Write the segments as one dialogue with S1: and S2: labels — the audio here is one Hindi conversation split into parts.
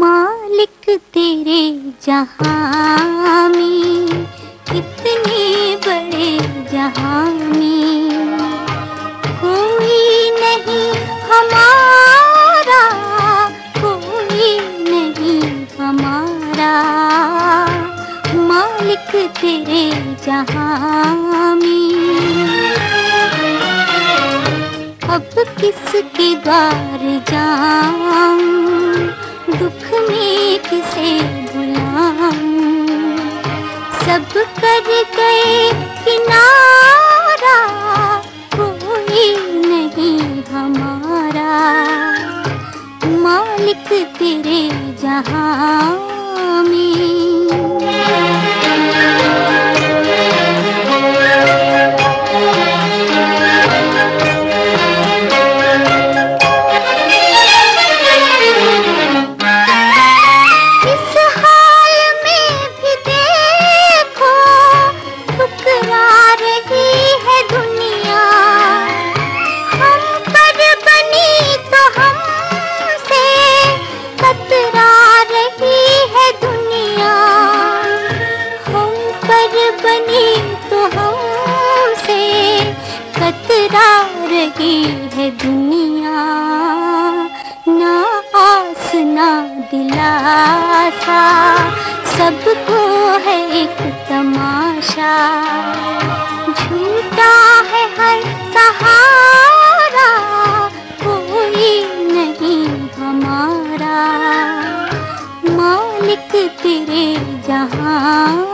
S1: मालिक तेरे जहाँ में तेरे जहाँ में अब किसके द्वार जाऊँ? दुख में किसे बुलाऊं? सब कर गए किनारा, कोई नहीं हमारा। मालिक तेरे जहाँ रही दिलासा, सबको है एक तमाशा। झूठा है हर सहारा, कोई नहीं हमारा। मालिक तेरे जहाँ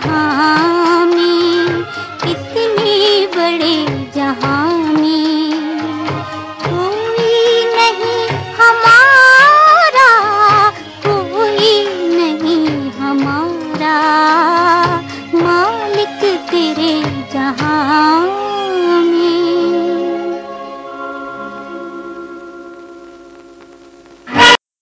S1: जहाँ